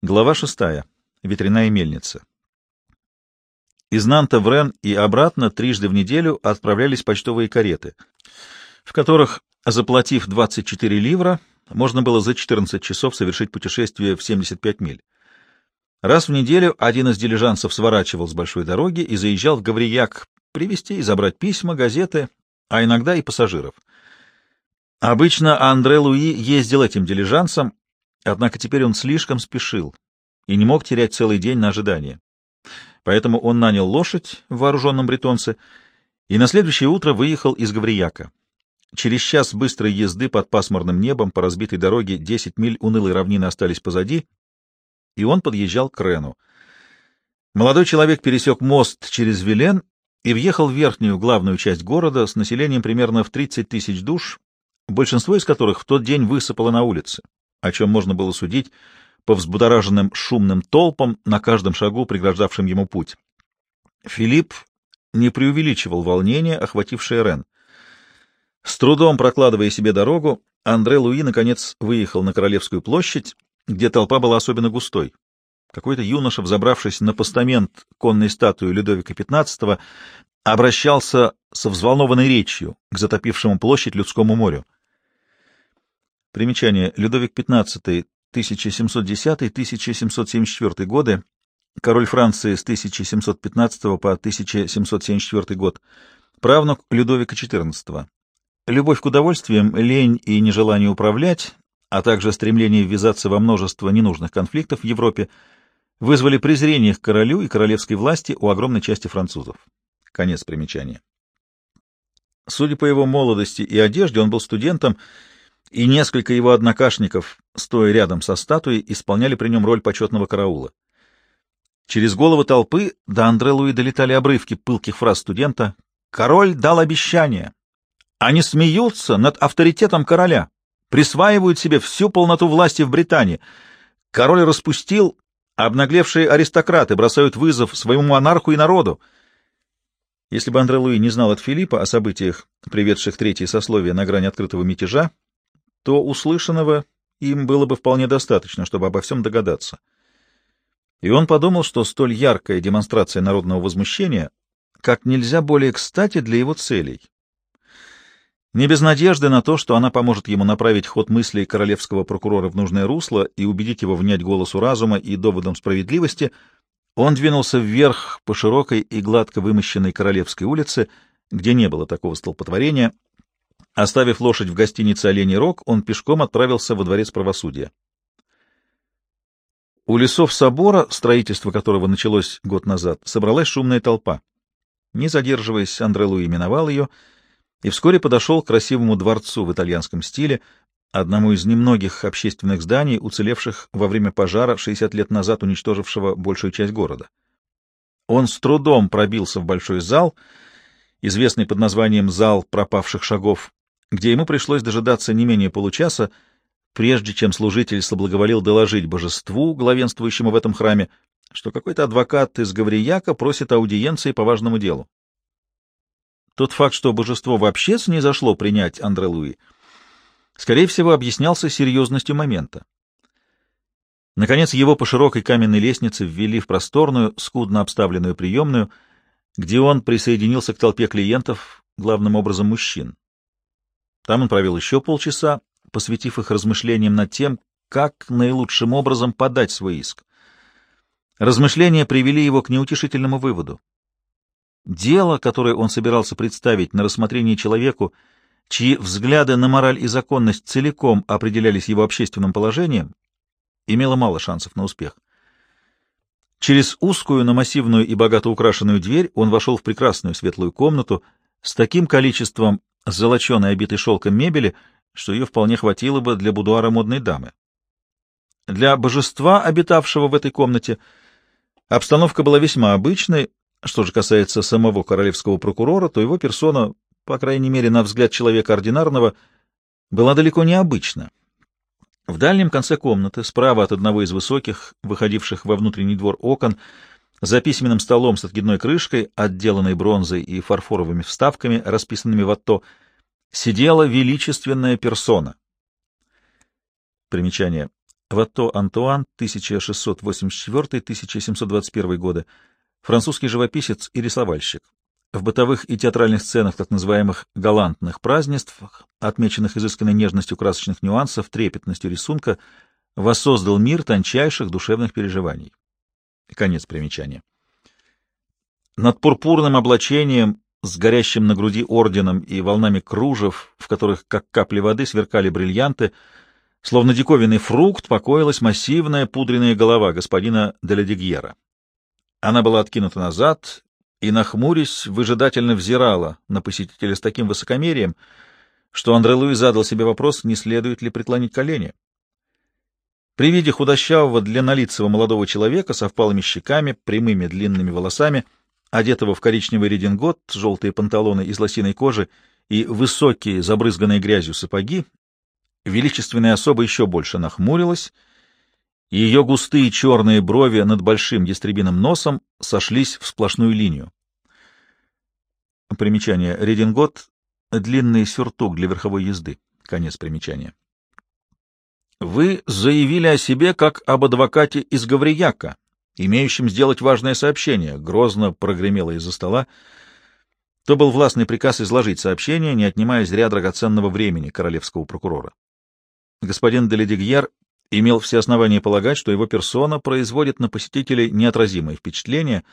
Глава шестая. Ветряная мельница. Из Нанта в Рен и обратно трижды в неделю отправлялись почтовые кареты, в которых, заплатив 24 ливра, можно было за 14 часов совершить путешествие в 75 миль. Раз в неделю один из дилижансов сворачивал с большой дороги и заезжал в Гаврияк привезти и забрать письма, газеты, а иногда и пассажиров. Обычно Андре Луи ездил этим дилижансом, однако теперь он слишком спешил и не мог терять целый день на ожидание. Поэтому он нанял лошадь в вооруженном бретонце и на следующее утро выехал из Гаврияка. Через час быстрой езды под пасмурным небом по разбитой дороге 10 миль унылой равнины остались позади, и он подъезжал к Рену. Молодой человек пересек мост через Вилен и въехал в верхнюю главную часть города с населением примерно в 30 тысяч душ, большинство из которых в тот день высыпало на улицы, о чем можно было судить по взбудораженным шумным толпам, на каждом шагу преграждавшим ему путь. Филипп не преувеличивал волнение, охватившее Рен. С трудом прокладывая себе дорогу, Андре Луи, наконец, выехал на Королевскую площадь, где толпа была особенно густой. Какой-то юноша, взобравшись на постамент конной статуи Людовика XV, обращался со взволнованной речью к затопившему площадь людскому морю. Примечание. Людовик XV, 1710-1774 годы, король Франции с 1715 по 1774 год, правнук Людовика XIV. Любовь к удовольствиям, лень и нежелание управлять, а также стремление ввязаться во множество ненужных конфликтов в Европе вызвали презрение к королю и королевской власти у огромной части французов. Конец примечания. Судя по его молодости и одежде, он был студентом, и несколько его однокашников, стоя рядом со статуей, исполняли при нем роль почетного караула. Через головы толпы до Андре Луи долетали обрывки пылких фраз студента. «Король дал обещание. Они смеются над авторитетом короля, присваивают себе всю полноту власти в Британии. Король распустил, а обнаглевшие аристократы бросают вызов своему монарху и народу. Если бы Андре Луи не знал от Филиппа о событиях, приведших третье сословие на грани открытого мятежа, то услышанного им было бы вполне достаточно, чтобы обо всем догадаться. И он подумал, что столь яркая демонстрация народного возмущения как нельзя более кстати для его целей. Не без надежды на то, что она поможет ему направить ход мыслей королевского прокурора в нужное русло и убедить его внять голосу разума и доводам справедливости, он двинулся вверх по широкой и гладко вымощенной Королевской улице, где не было такого столпотворения, Оставив лошадь в гостинице «Оленей Рог», он пешком отправился во дворец правосудия. У лесов собора, строительство которого началось год назад, собралась шумная толпа. Не задерживаясь, Андре Луи миновал ее и вскоре подошел к красивому дворцу в итальянском стиле, одному из немногих общественных зданий, уцелевших во время пожара 60 лет назад уничтожившего большую часть города. Он с трудом пробился в большой зал, известный под названием «Зал пропавших шагов», где ему пришлось дожидаться не менее получаса, прежде чем служитель соблаговолил доложить божеству, главенствующему в этом храме, что какой-то адвокат из Гаврияка просит аудиенции по важному делу. Тот факт, что божество вообще снизошло принять Андре Луи, скорее всего, объяснялся серьезностью момента. Наконец, его по широкой каменной лестнице ввели в просторную, скудно обставленную приемную, где он присоединился к толпе клиентов, главным образом мужчин. Там он провел еще полчаса, посвятив их размышлениям над тем, как наилучшим образом подать свой иск. Размышления привели его к неутешительному выводу. Дело, которое он собирался представить на рассмотрение человеку, чьи взгляды на мораль и законность целиком определялись его общественным положением, имело мало шансов на успех. Через узкую, но массивную и богато украшенную дверь он вошел в прекрасную светлую комнату с таким количеством золоченой, обитой шелком мебели, что ее вполне хватило бы для будуара модной дамы. Для божества, обитавшего в этой комнате, обстановка была весьма обычной. Что же касается самого королевского прокурора, то его персона, по крайней мере, на взгляд человека ординарного, была далеко необычна. В дальнем конце комнаты, справа от одного из высоких, выходивших во внутренний двор окон, за письменным столом с откидной крышкой, отделанной бронзой и фарфоровыми вставками, расписанными в отто, сидела величественная персона. Примечание. Ватто Антуан, 1684-1721 годы, французский живописец и рисовальщик. В бытовых и театральных сценах так называемых галантных празднествах, отмеченных изысканной нежностью красочных нюансов, трепетностью рисунка, воссоздал мир тончайших душевных переживаний. Конец примечания. Над пурпурным облачением с горящим на груди орденом и волнами кружев, в которых, как капли воды, сверкали бриллианты, словно диковинный фрукт, покоилась массивная пудренная голова господина Делядигьера. Она была откинута назад и, нахмурясь, выжидательно взирала на посетителя с таким высокомерием, что Андре Луи задал себе вопрос, не следует ли преклонить колени. При виде худощавого, длиннолицего молодого человека со впалыми щеками, прямыми длинными волосами, одетого в коричневый редингот, желтые панталоны из лосиной кожи и высокие, забрызганные грязью сапоги, величественная особа еще больше нахмурилась и ее густые черные брови над большим ястребиным носом сошлись в сплошную линию. Примечание. Редингот — длинный сюртук для верховой езды. Конец примечания. Вы заявили о себе как об адвокате из Гаврияка, имеющем сделать важное сообщение, — грозно прогремело из-за стола. То был властный приказ изложить сообщение, не отнимая зря драгоценного времени королевского прокурора. Господин Деледигьер имел все основания полагать, что его персона производит на посетителей неотразимое впечатление,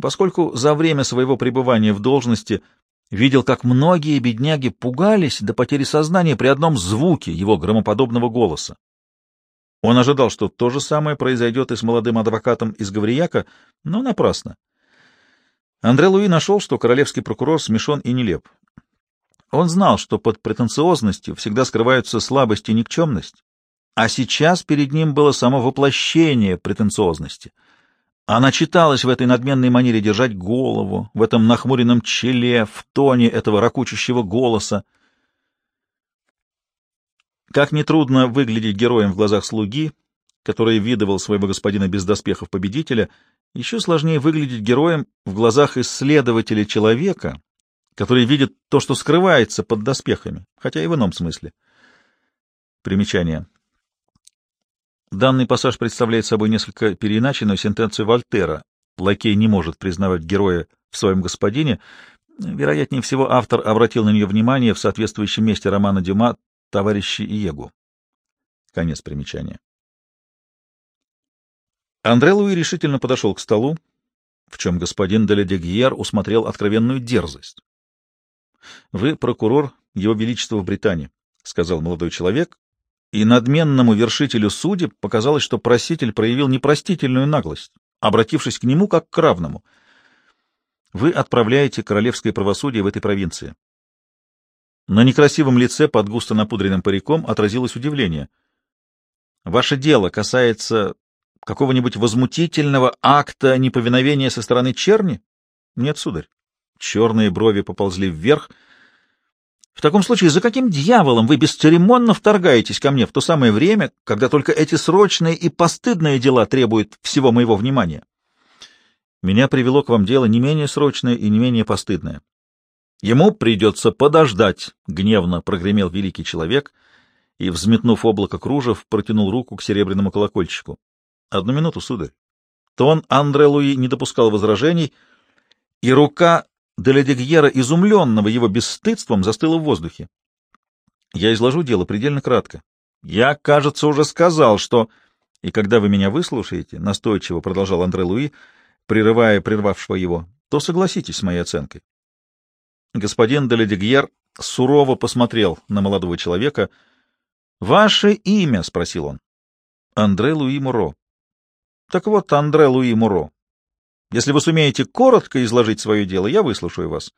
поскольку за время своего пребывания в должности видел, как многие бедняги пугались до потери сознания при одном звуке его громоподобного голоса. Он ожидал, что то же самое произойдет и с молодым адвокатом из Гаврияка, но напрасно. Андре Луи нашел, что королевский прокурор смешон и нелеп. Он знал, что под претенциозностью всегда скрываются слабость и никчемность, а сейчас перед ним было само воплощение претенциозности. Она читалась в этой надменной манере держать голову, в этом нахмуренном челе, в тоне этого ракучущего голоса. Как нетрудно выглядеть героем в глазах слуги, который видывал своего господина без доспехов победителя, еще сложнее выглядеть героем в глазах исследователя человека, который видит то, что скрывается под доспехами, хотя и в ином смысле. Примечание. Данный пассаж представляет собой несколько переиначенную сентенцию Вольтера. Лакей не может признавать героя в своем господине. Вероятнее всего, автор обратил на нее внимание в соответствующем месте романа Дюма «Товарищи Иегу». Конец примечания. Андре Луи решительно подошел к столу, в чем господин Деледегьер усмотрел откровенную дерзость. — Вы прокурор Его Величества в Британии, — сказал молодой человек, и надменному вершителю судеб показалось, что проситель проявил непростительную наглость, обратившись к нему как к равному. Вы отправляете королевское правосудие в этой провинции. На некрасивом лице под густо напудренным париком отразилось удивление. Ваше дело касается какого-нибудь возмутительного акта неповиновения со стороны черни? Нет, сударь. Черные брови поползли вверх — в таком случае, за каким дьяволом вы бесцеремонно вторгаетесь ко мне в то самое время, когда только эти срочные и постыдные дела требуют всего моего внимания? Меня привело к вам дело не менее срочное и не менее постыдное. Ему придется подождать, — гневно прогремел великий человек и, взметнув облако кружев, протянул руку к серебряному колокольчику. — Одну минуту, сударь. Тон Андре Луи не допускал возражений, и рука Деледегьера, изумленного его бесстыдством, застыла в воздухе. Я изложу дело предельно кратко. Я, кажется, уже сказал, что... И когда вы меня выслушаете, — настойчиво продолжал Андре Луи, прерывая прервавшего его, — то согласитесь с моей оценкой. Господин Деледегьер сурово посмотрел на молодого человека. — Ваше имя? — спросил он. — Андре Луи Муро. — Так вот, Андре Луи Муро, если вы сумеете коротко изложить свое дело, я выслушаю вас.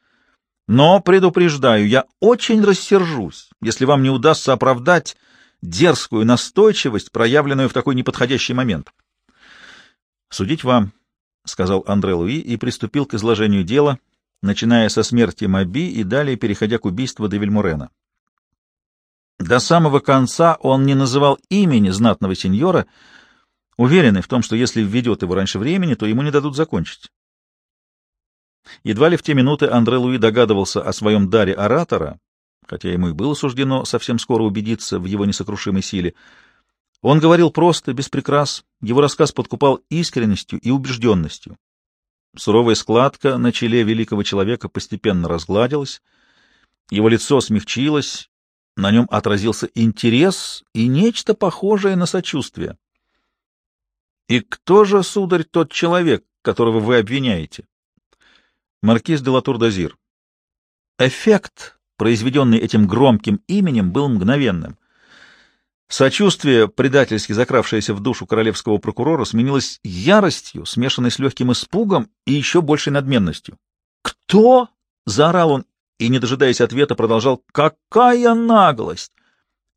Но, предупреждаю, я очень рассержусь, если вам не удастся оправдать дерзкую настойчивость, проявленную в такой неподходящий момент. — Судить вам, — сказал Андре Луи и приступил к изложению дела, начиная со смерти Маби и далее переходя к убийству де Вильмурена. До самого конца он не называл имени знатного сеньора, — уверенный в том, что если введет его раньше времени, то ему не дадут закончить. Едва ли в те минуты Андре Луи догадывался о своем даре оратора, хотя ему и было суждено совсем скоро убедиться в его несокрушимой силе. Он говорил просто, без прикрас, его рассказ подкупал искренностью и убежденностью. Суровая складка на челе великого человека постепенно разгладилась, его лицо смягчилось, на нем отразился интерес и нечто похожее на сочувствие. — И кто же, сударь, тот человек, которого вы обвиняете? — Маркиз де Латур-Дазир. Эффект, произведенный этим громким именем, был мгновенным. Сочувствие, предательски закравшееся в душу королевского прокурора, сменилось яростью, смешанной с легким испугом и еще большей надменностью. «Кто?» — заорал он и, не дожидаясь ответа, продолжал. «Какая наглость!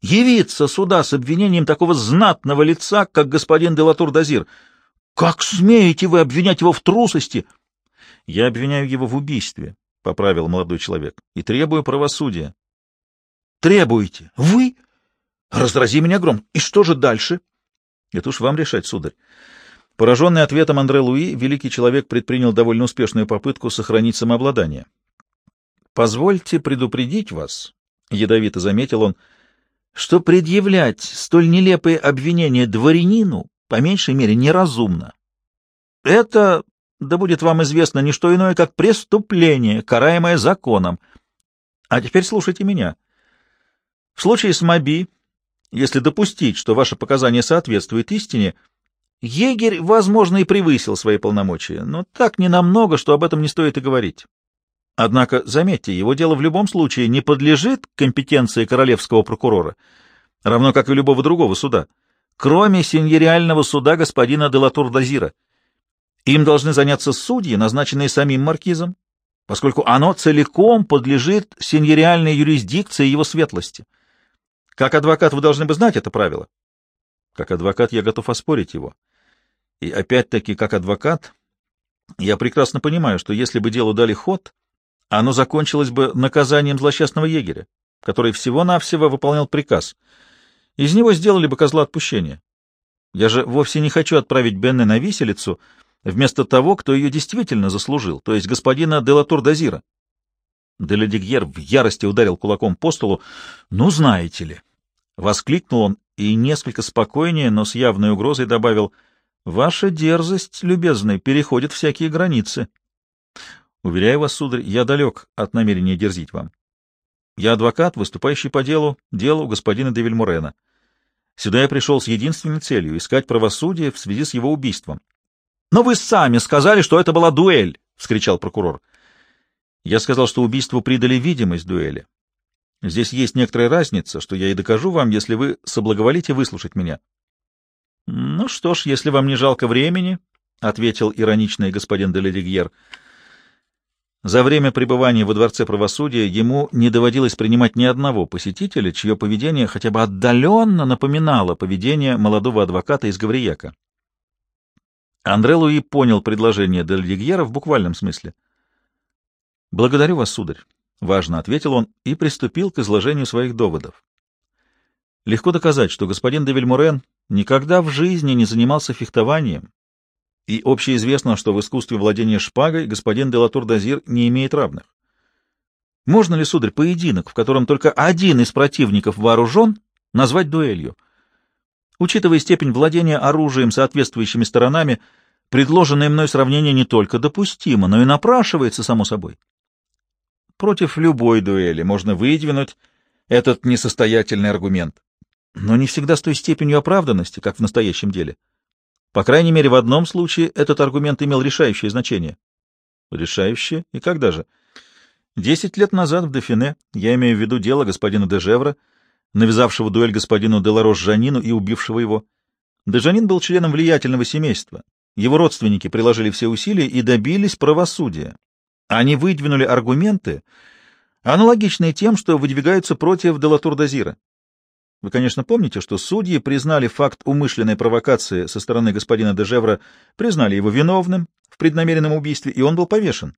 Явиться сюда с обвинением такого знатного лица, как господин Делатур-Дазир! Как смеете вы обвинять его в трусости?» «Я обвиняю его в убийстве», — поправил молодой человек, — «и требую правосудия». «Требуете? Вы?» Разрази меня гром. И что же дальше? Это уж вам решать, сударь. Пораженный ответом Андре Луи, великий человек предпринял довольно успешную попытку сохранить самообладание. «Позвольте предупредить вас», — ядовито заметил он, — «что предъявлять столь нелепые обвинения дворянину, по меньшей мере, неразумно. Это, да будет вам известно, не что иное, как преступление, караемое законом. А теперь слушайте меня. В случае с Маби если допустить, что ваши показания соответствуют истине, егерь, возможно, и превысил свои полномочия, но так ненамного, что об этом не стоит и говорить. Однако, заметьте, его дело в любом случае не подлежит компетенции королевского прокурора, равно как и любого другого суда, кроме сеньориального суда господина Делатур-Дазира. Им должны заняться судьи, назначенные самим маркизом, поскольку оно целиком подлежит сеньориальной юрисдикции его светлости. Как адвокат вы должны бы знать это правило. Как адвокат я готов оспорить его. И опять-таки, как адвокат, я прекрасно понимаю, что если бы делу дали ход, оно закончилось бы наказанием злосчастного егеря, который всего-навсего выполнял приказ. Из него сделали бы козла отпущения. Я же вовсе не хочу отправить Бенне на виселицу вместо того, кто ее действительно заслужил, то есть господина Делатур-Дазира. Деледигьер в ярости ударил кулаком по столу. «Ну, знаете ли!» Воскликнул он и несколько спокойнее, но с явной угрозой добавил, «Ваша дерзость, любезный, переходит всякие границы. Уверяю вас, сударь, я далек от намерения дерзить вам. Я адвокат, выступающий по делу, делу господина де Вильмурена. Сюда я пришел с единственной целью — искать правосудие в связи с его убийством. — Но вы сами сказали, что это была дуэль! — вскричал прокурор. Я сказал, что убийству придали видимость дуэли. Здесь есть некоторая разница, что я и докажу вам, если вы соблаговолите выслушать меня. — Ну что ж, если вам не жалко времени, — ответил ироничный господин Деледигьер. За время пребывания во Дворце правосудия ему не доводилось принимать ни одного посетителя, чье поведение хотя бы отдаленно напоминало поведение молодого адвоката из Гаврияка. Андре Луи понял предложение Деледигьера в буквальном смысле. — Благодарю вас, сударь. — важно ответил он и приступил к изложению своих доводов. Легко доказать, что господин де Вильмурен никогда в жизни не занимался фехтованием, и общеизвестно, что в искусстве владения шпагой господин де Латур-Дазир не имеет равных. Можно ли, сударь, поединок, в котором только один из противников вооружен, назвать дуэлью? Учитывая степень владения оружием соответствующими сторонами, предложенное мной сравнение не только допустимо, но и напрашивается, само собой. Против любой дуэли можно выдвинуть этот несостоятельный аргумент, но не всегда с той степенью оправданности, как в настоящем деле. По крайней мере, в одном случае этот аргумент имел решающее значение. Решающее? И когда же? Десять лет назад в Дофине, я имею в виду дело господина Дежевра, навязавшего дуэль господину Деларош Жанину и убившего его. Дежанин был членом влиятельного семейства. Его родственники приложили все усилия и добились правосудия. Они выдвинули аргументы, аналогичные тем, что выдвигаются против Делатур-Дазира. Вы, конечно, помните, что судьи признали факт умышленной провокации со стороны господина Дежевра, признали его виновным в преднамеренном убийстве, и он был повешен.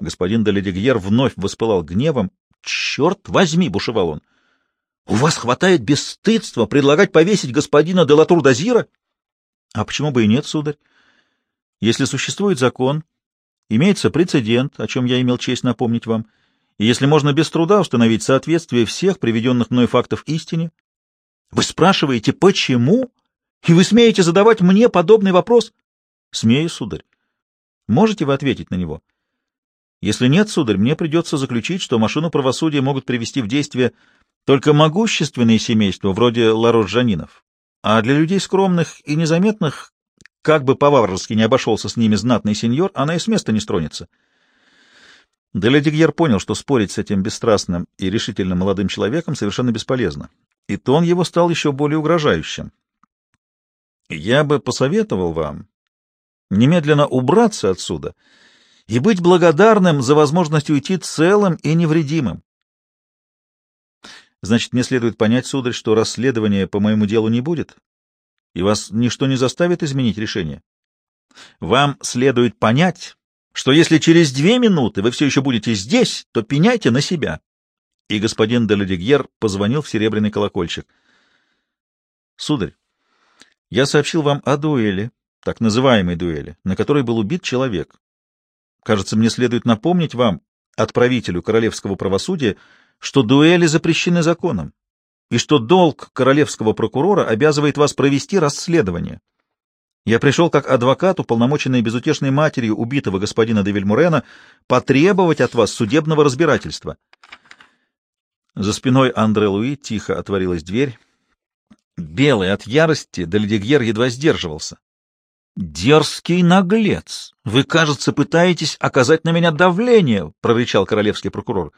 Господин Деледигьер вновь воспылал гневом. «Черт возьми!» — бушевал он. «У вас хватает бесстыдства предлагать повесить господина Делатур-Дазира?» «А почему бы и нет, сударь? Если существует закон, Имеется прецедент, о чем я имел честь напомнить вам, и если можно без труда установить соответствие всех приведенных мной фактов истине, Вы спрашиваете, почему? И вы смеете задавать мне подобный вопрос? Смею, сударь. Можете вы ответить на него? Если нет, сударь, мне придется заключить, что машину правосудия могут привести в действие только могущественные семейства, вроде Ларош-Жанинов. А для людей скромных и незаметных, как бы по-варварски не обошелся с ними знатный сеньор, она и с места не стронется. Деледигьер понял, что спорить с этим бесстрастным и решительным молодым человеком совершенно бесполезно, и тон его стал еще более угрожающим. «Я бы посоветовал вам немедленно убраться отсюда и быть благодарным за возможность уйти целым и невредимым. Значит, мне следует понять, сударь, что расследования по моему делу не будет, и вас ничто не заставит изменить решение. Вам следует понять, что если через две минуты вы все еще будете здесь, то пеняйте на себя. И господин Деледигьер позвонил в серебряный колокольчик. Сударь, я сообщил вам о дуэли, так называемой дуэли, на которой был убит человек. Кажется, мне следует напомнить вам, отправителю королевского правосудия, что дуэли запрещены законом, и что долг королевского прокурора обязывает вас провести расследование. Я пришел как адвокат, уполномоченный безутешной матерью убитого господина де Вильмурена, потребовать от вас судебного разбирательства. За спиной Андре Луи тихо отворилась дверь. Белый от ярости, Дельдигьер едва сдерживался. «Дерзкий наглец! Вы, кажется, пытаетесь оказать на меня давление!» — прорычал королевский прокурор.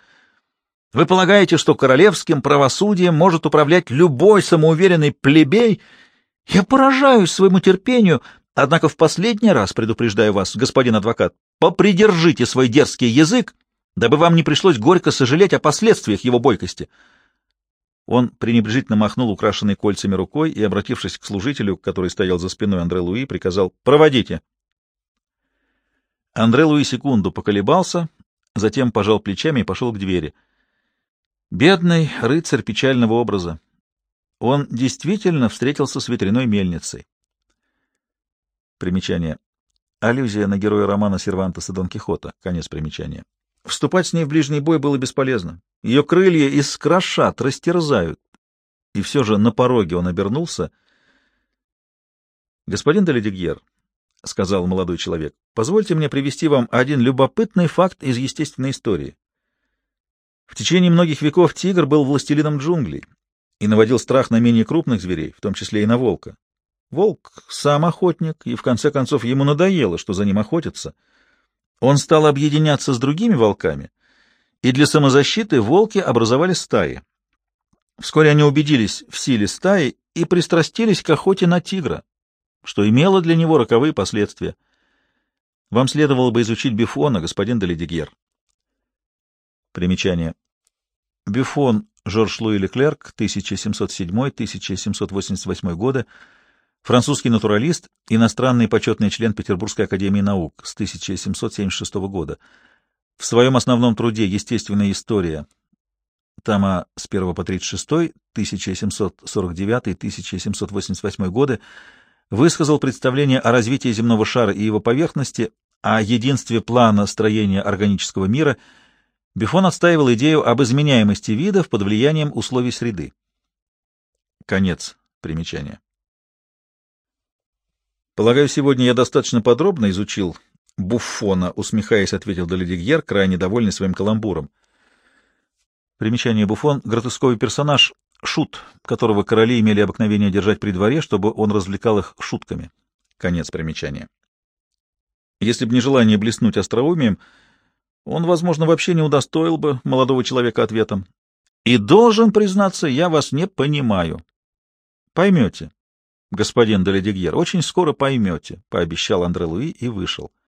Вы полагаете, что королевским правосудием может управлять любой самоуверенный плебей? Я поражаюсь своему терпению, однако в последний раз предупреждаю вас, господин адвокат, попридержите свой дерзкий язык, дабы вам не пришлось горько сожалеть о последствиях его бойкости. Он пренебрежительно махнул украшенной кольцами рукой и, обратившись к служителю, который стоял за спиной Андре Луи, приказал «Проводите». Андре Луи секунду поколебался, затем пожал плечами и пошел к двери. Бедный рыцарь печального образа. Он действительно встретился с ветряной мельницей. Примечание. Аллюзия на героя романа Сервантеса Дон Кихота. Конец примечания. Вступать с ней в ближний бой было бесполезно. Ее крылья искрошат, растерзают. И все же на пороге он обернулся. — Господин Деледигьер, — сказал молодой человек, — позвольте мне привести вам один любопытный факт из естественной истории. В течение многих веков тигр был властелином джунглей и наводил страх на менее крупных зверей, в том числе и на волка. Волк сам охотник, и в конце концов ему надоело, что за ним охотятся. Он стал объединяться с другими волками, и для самозащиты волки образовали стаи. Вскоре они убедились в силе стаи и пристрастились к охоте на тигра, что имело для него роковые последствия. Вам следовало бы изучить Бифона, господин Деледигер. Примечание. Бюфон Жорж Луи Леклерк, 1707-1788 годы, французский натуралист, иностранный почетный член Петербургской академии наук с 1776 года. В своем основном труде «Естественная история» тома с 1 по 36, 1749-1788 годы, высказал представление о развитии земного шара и его поверхности, о единстве плана строения органического мира — Бифон отстаивал идею об изменяемости видов под влиянием условий среды. Конец примечания. Полагаю, сегодня я достаточно подробно изучил Буффона, усмехаясь, ответил Доледигьер, крайне довольный своим каламбуром. Примечание Буфон — гротесковый персонаж, шут, которого короли имели обыкновение держать при дворе, чтобы он развлекал их шутками. Конец примечания. Если бы не желание блеснуть остроумием, он, возможно, вообще не удостоил бы молодого человека ответом. И должен признаться, я вас не понимаю. Поймете, господин Деледигьер, очень скоро поймете, — пообещал Андре Луи и вышел.